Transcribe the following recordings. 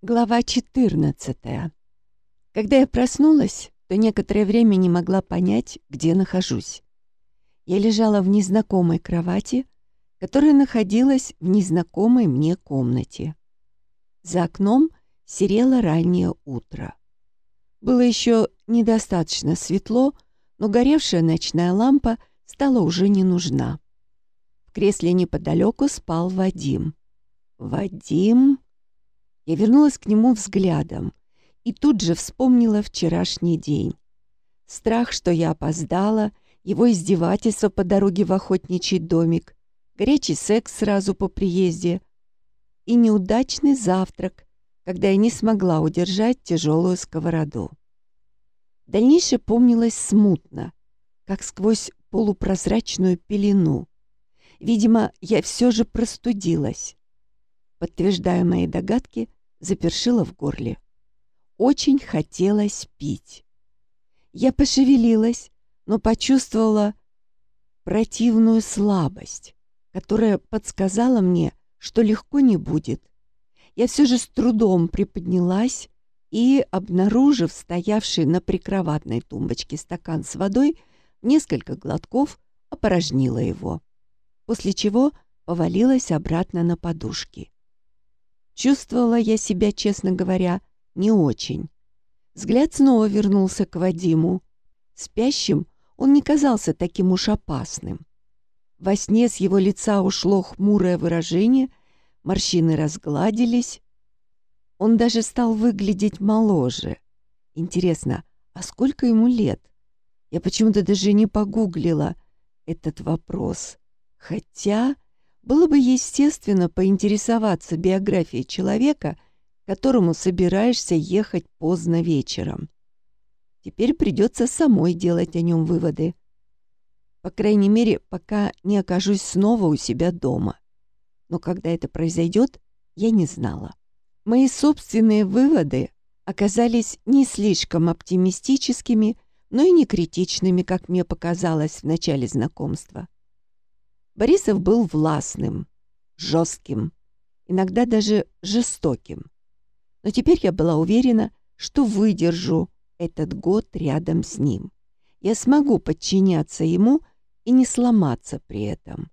Глава 14. Когда я проснулась, то некоторое время не могла понять, где нахожусь. Я лежала в незнакомой кровати, которая находилась в незнакомой мне комнате. За окном серело раннее утро. Было еще недостаточно светло, но горевшая ночная лампа стала уже не нужна. В кресле неподалеку спал Вадим. Вадим... Я вернулась к нему взглядом и тут же вспомнила вчерашний день. Страх, что я опоздала, его издевательство по дороге в охотничий домик, горячий секс сразу по приезде и неудачный завтрак, когда я не смогла удержать тяжелую сковороду. Дальнейшее помнилось смутно, как сквозь полупрозрачную пелену. Видимо, я все же простудилась. Подтверждая мои догадки, запершило в горле. Очень хотелось пить. Я пошевелилась, но почувствовала противную слабость, которая подсказала мне, что легко не будет. Я все же с трудом приподнялась и, обнаружив стоявший на прикроватной тумбочке стакан с водой, несколько глотков опорожнила его, после чего повалилась обратно на подушки. Чувствовала я себя, честно говоря, не очень. Взгляд снова вернулся к Вадиму. Спящим он не казался таким уж опасным. Во сне с его лица ушло хмурое выражение, морщины разгладились. Он даже стал выглядеть моложе. Интересно, а сколько ему лет? Я почему-то даже не погуглила этот вопрос. Хотя было бы естественно поинтересоваться биографией человека, которому собираешься ехать поздно вечером. Теперь придется самой делать о нем выводы. По крайней мере, пока не окажусь снова у себя дома. Но когда это произойдет, я не знала. Мои собственные выводы оказались не слишком оптимистическими, но и не критичными, как мне показалось в начале знакомства. Борисов был властным, жестким, иногда даже жестоким. Но теперь я была уверена, что выдержу этот год рядом с ним. Я смогу подчиняться ему и не сломаться при этом.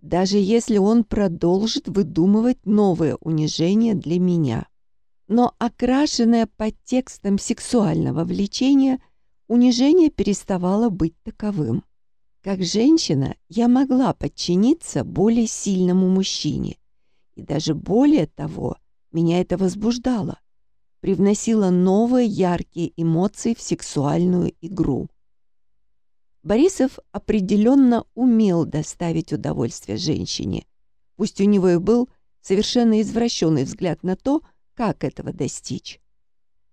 Даже если он продолжит выдумывать новое унижение для меня. Но окрашенное под текстом сексуального влечения, унижение переставало быть таковым. Как женщина я могла подчиниться более сильному мужчине. И даже более того, меня это возбуждало. Привносило новые яркие эмоции в сексуальную игру. Борисов определенно умел доставить удовольствие женщине. Пусть у него и был совершенно извращенный взгляд на то, как этого достичь.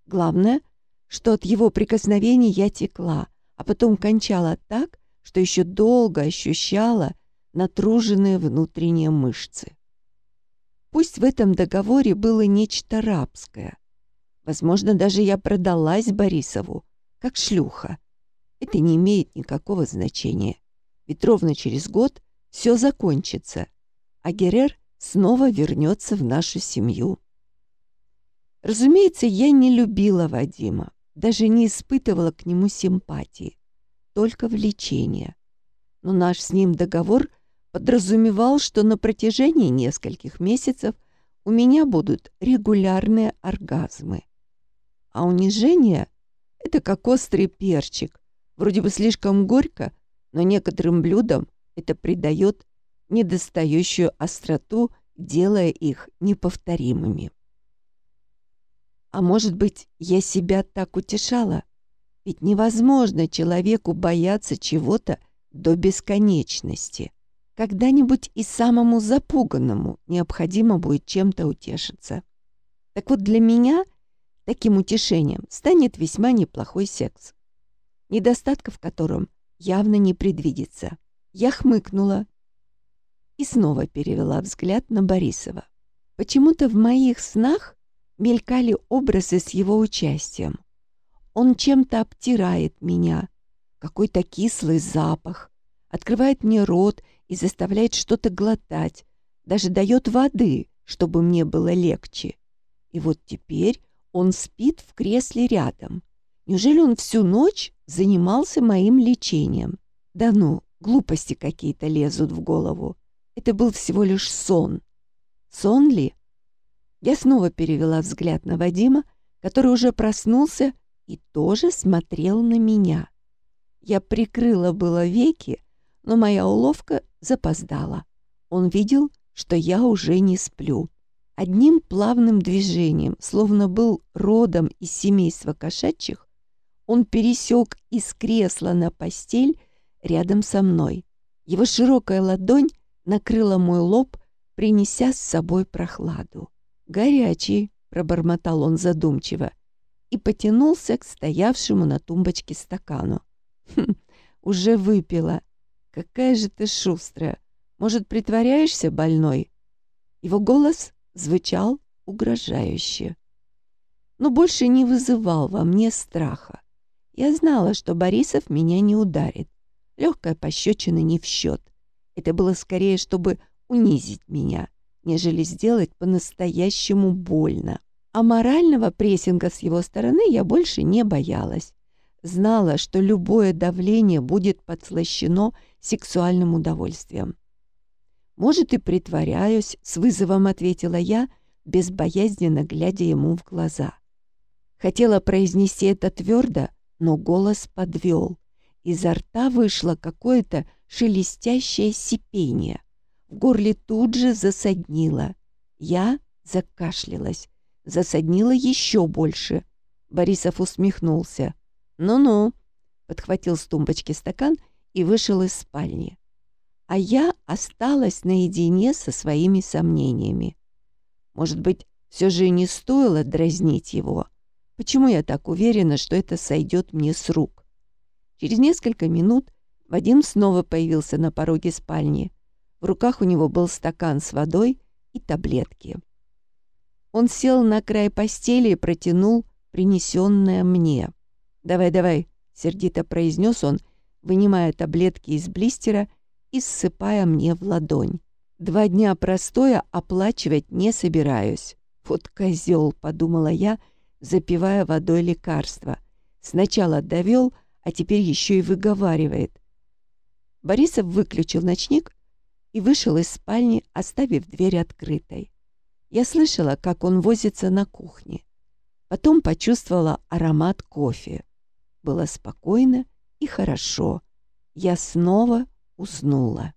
Главное, что от его прикосновений я текла, а потом кончала так, что еще долго ощущала натруженные внутренние мышцы. Пусть в этом договоре было нечто рабское. Возможно, даже я продалась Борисову, как шлюха. Это не имеет никакого значения. Ведь ровно через год все закончится, а Герер снова вернется в нашу семью. Разумеется, я не любила Вадима, даже не испытывала к нему симпатии только влечение. Но наш с ним договор подразумевал, что на протяжении нескольких месяцев у меня будут регулярные оргазмы. А унижение — это как острый перчик. Вроде бы слишком горько, но некоторым блюдам это придает недостающую остроту, делая их неповторимыми. А может быть, я себя так утешала? Ведь невозможно человеку бояться чего-то до бесконечности. Когда-нибудь и самому запуганному необходимо будет чем-то утешиться. Так вот для меня таким утешением станет весьма неплохой секс, недостатков которым явно не предвидится. Я хмыкнула и снова перевела взгляд на Борисова. Почему-то в моих снах мелькали образы с его участием. Он чем-то обтирает меня. Какой-то кислый запах. Открывает мне рот и заставляет что-то глотать. Даже дает воды, чтобы мне было легче. И вот теперь он спит в кресле рядом. Неужели он всю ночь занимался моим лечением? Да ну, глупости какие-то лезут в голову. Это был всего лишь сон. Сон ли? Я снова перевела взгляд на Вадима, который уже проснулся и тоже смотрел на меня. Я прикрыла было веки, но моя уловка запоздала. Он видел, что я уже не сплю. Одним плавным движением, словно был родом из семейства кошачьих, он пересек из кресла на постель рядом со мной. Его широкая ладонь накрыла мой лоб, принеся с собой прохладу. «Горячий», — пробормотал он задумчиво, и потянулся к стоявшему на тумбочке стакану. «Хм, уже выпила. Какая же ты шустрая. Может, притворяешься больной?» Его голос звучал угрожающе, но больше не вызывал во мне страха. Я знала, что Борисов меня не ударит. Легкая пощечина не в счет. Это было скорее, чтобы унизить меня, нежели сделать по-настоящему больно. А морального прессинга с его стороны я больше не боялась. Знала, что любое давление будет подслащено сексуальным удовольствием. «Может, и притворяюсь», — с вызовом ответила я, безбоязненно глядя ему в глаза. Хотела произнести это твердо, но голос подвел. Изо рта вышло какое-то шелестящее сипение. В горле тут же засаднило. Я закашлялась. Засаднило еще больше. Борисов усмехнулся. «Ну-ну», — подхватил с тумбочки стакан и вышел из спальни а я осталась наедине со своими сомнениями. Может быть, все же не стоило дразнить его. Почему я так уверена, что это сойдет мне с рук? Через несколько минут Вадим снова появился на пороге спальни. В руках у него был стакан с водой и таблетки. Он сел на край постели и протянул принесенное мне. «Давай-давай», — сердито произнес он, вынимая таблетки из блистера и ссыпая мне в ладонь. Два дня простоя оплачивать не собираюсь. Вот козел, подумала я, запивая водой лекарство. Сначала довел, а теперь еще и выговаривает. Борисов выключил ночник и вышел из спальни, оставив дверь открытой. Я слышала, как он возится на кухне. Потом почувствовала аромат кофе. Было спокойно и хорошо. Я снова уснула.